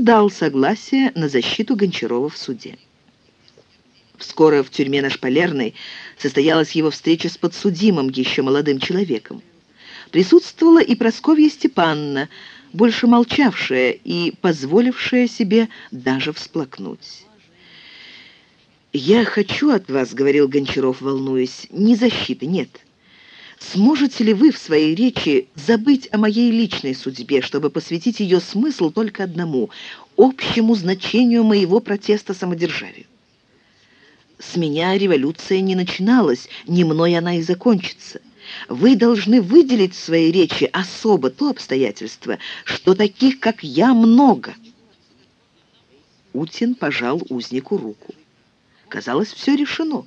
Дал согласие на защиту Гончарова в суде. Скоро в тюрьме на Шпалерной состоялась его встреча с подсудимым, еще молодым человеком. Присутствовала и Просковья Степанна, больше молчавшая и позволившая себе даже всплакнуть. «Я хочу от вас, — говорил Гончаров, волнуясь, — не защиты, нет. Сможете ли вы в своей речи забыть о моей личной судьбе, чтобы посвятить ее смысл только одному — общему значению моего протеста самодержавию? С меня революция не начиналась, не мной она и закончится. Вы должны выделить в своей речи особо то обстоятельство, что таких, как я, много». Утин пожал узнику руку. Казалось, все решено.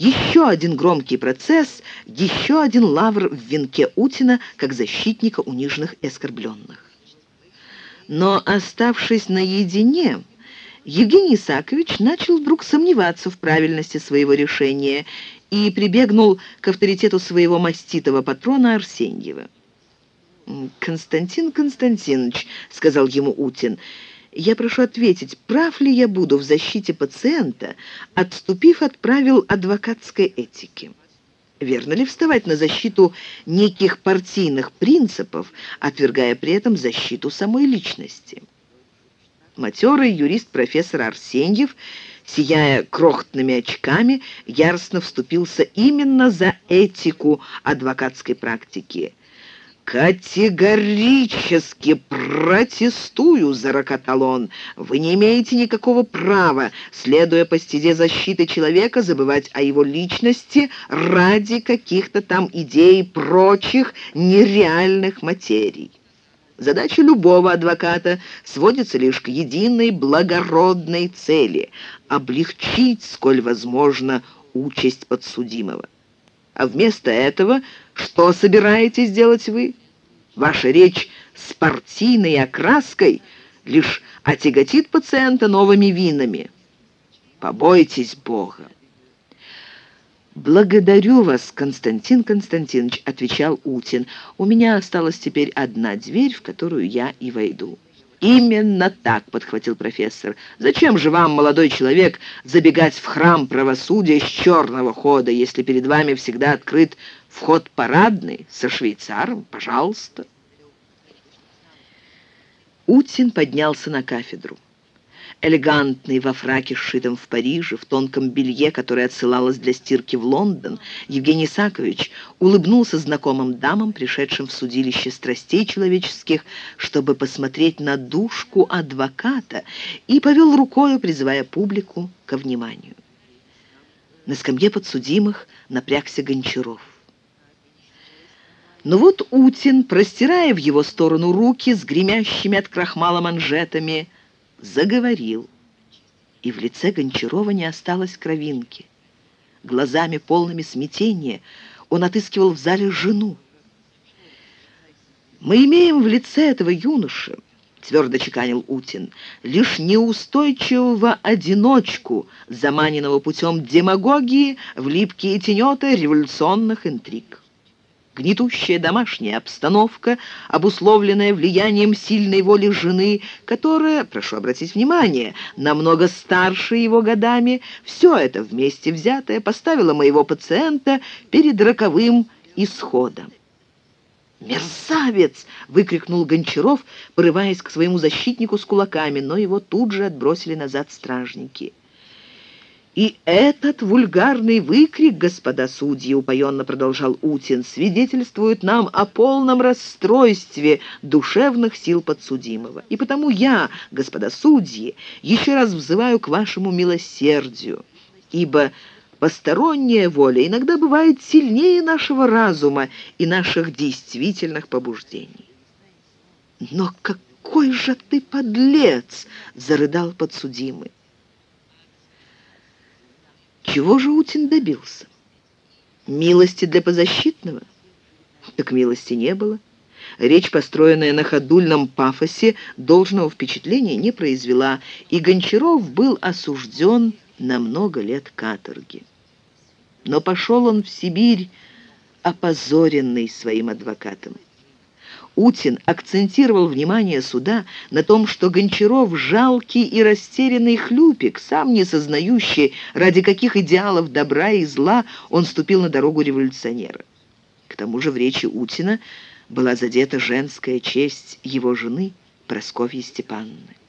Еще один громкий процесс, еще один лавр в венке Утина как защитника униженных и оскорбленных. Но, оставшись наедине, Евгений Исакович начал вдруг сомневаться в правильности своего решения и прибегнул к авторитету своего маститого патрона Арсеньева. «Константин Константинович», — сказал ему Утин, — я прошу ответить, прав ли я буду в защите пациента, отступив от правил адвокатской этики? Верно ли вставать на защиту неких партийных принципов, отвергая при этом защиту самой личности? Матерый юрист профессор Арсеньев, сияя крохотными очками, яростно вступился именно за этику адвокатской практики – «Категорически протестую!» — зарокотал он. «Вы не имеете никакого права, следуя по стезе защиты человека, забывать о его личности ради каких-то там идей прочих нереальных материй». Задача любого адвоката сводится лишь к единой благородной цели – облегчить, сколь возможно, участь подсудимого. А вместо этого что собираетесь делать вы? Ваша речь с партийной окраской лишь отяготит пациента новыми винами. Побойтесь Бога. «Благодарю вас, Константин Константинович», — отвечал Утин. «У меня осталась теперь одна дверь, в которую я и войду». «Именно так», — подхватил профессор. «Зачем же вам, молодой человек, забегать в храм правосудия с черного хода, если перед вами всегда открыт вход парадный со швейцаром? Пожалуйста». Утин поднялся на кафедру. Элегантный во фраке, сшитом в Париже, в тонком белье, которое отсылалось для стирки в Лондон, Евгений Сакович улыбнулся знакомым дамам, пришедшим в судилище страстей человеческих, чтобы посмотреть на душку адвоката, и повел рукою, призывая публику ко вниманию. На скамье подсудимых напрягся Гончаров. Но вот Утин, простирая в его сторону руки с гремящими от крахмала манжетами, заговорил. И в лице Гончарова не осталось кровинки. Глазами, полными смятения, он отыскивал в зале жену. «Мы имеем в лице этого юноши, — твердо чеканил Утин, — лишь неустойчивого одиночку, заманенного путем демагогии в липкие тенеты революционных интриг гнетущая домашняя обстановка, обусловленная влиянием сильной воли жены, которая, прошу обратить внимание, намного старше его годами, все это вместе взятое поставило моего пациента перед роковым исходом. «Мерзавец!» — выкрикнул Гончаров, порываясь к своему защитнику с кулаками, но его тут же отбросили назад стражники. «И этот вульгарный выкрик, господа судьи, — упоенно продолжал Утин, — свидетельствует нам о полном расстройстве душевных сил подсудимого. И потому я, господа судьи, еще раз взываю к вашему милосердию, ибо посторонняя воля иногда бывает сильнее нашего разума и наших действительных побуждений». «Но какой же ты подлец!» — зарыдал подсудимый. Чего же Утин добился? Милости для позащитного? Так милости не было. Речь, построенная на ходульном пафосе, должного впечатления не произвела, и Гончаров был осужден на много лет каторги. Но пошел он в Сибирь, опозоренный своим адвокатом. Утин акцентировал внимание суда на том, что Гончаров жалкий и растерянный хлюпик, сам не сознающий, ради каких идеалов добра и зла он ступил на дорогу революционера. К тому же в речи Утина была задета женская честь его жены Прасковьи Степановны.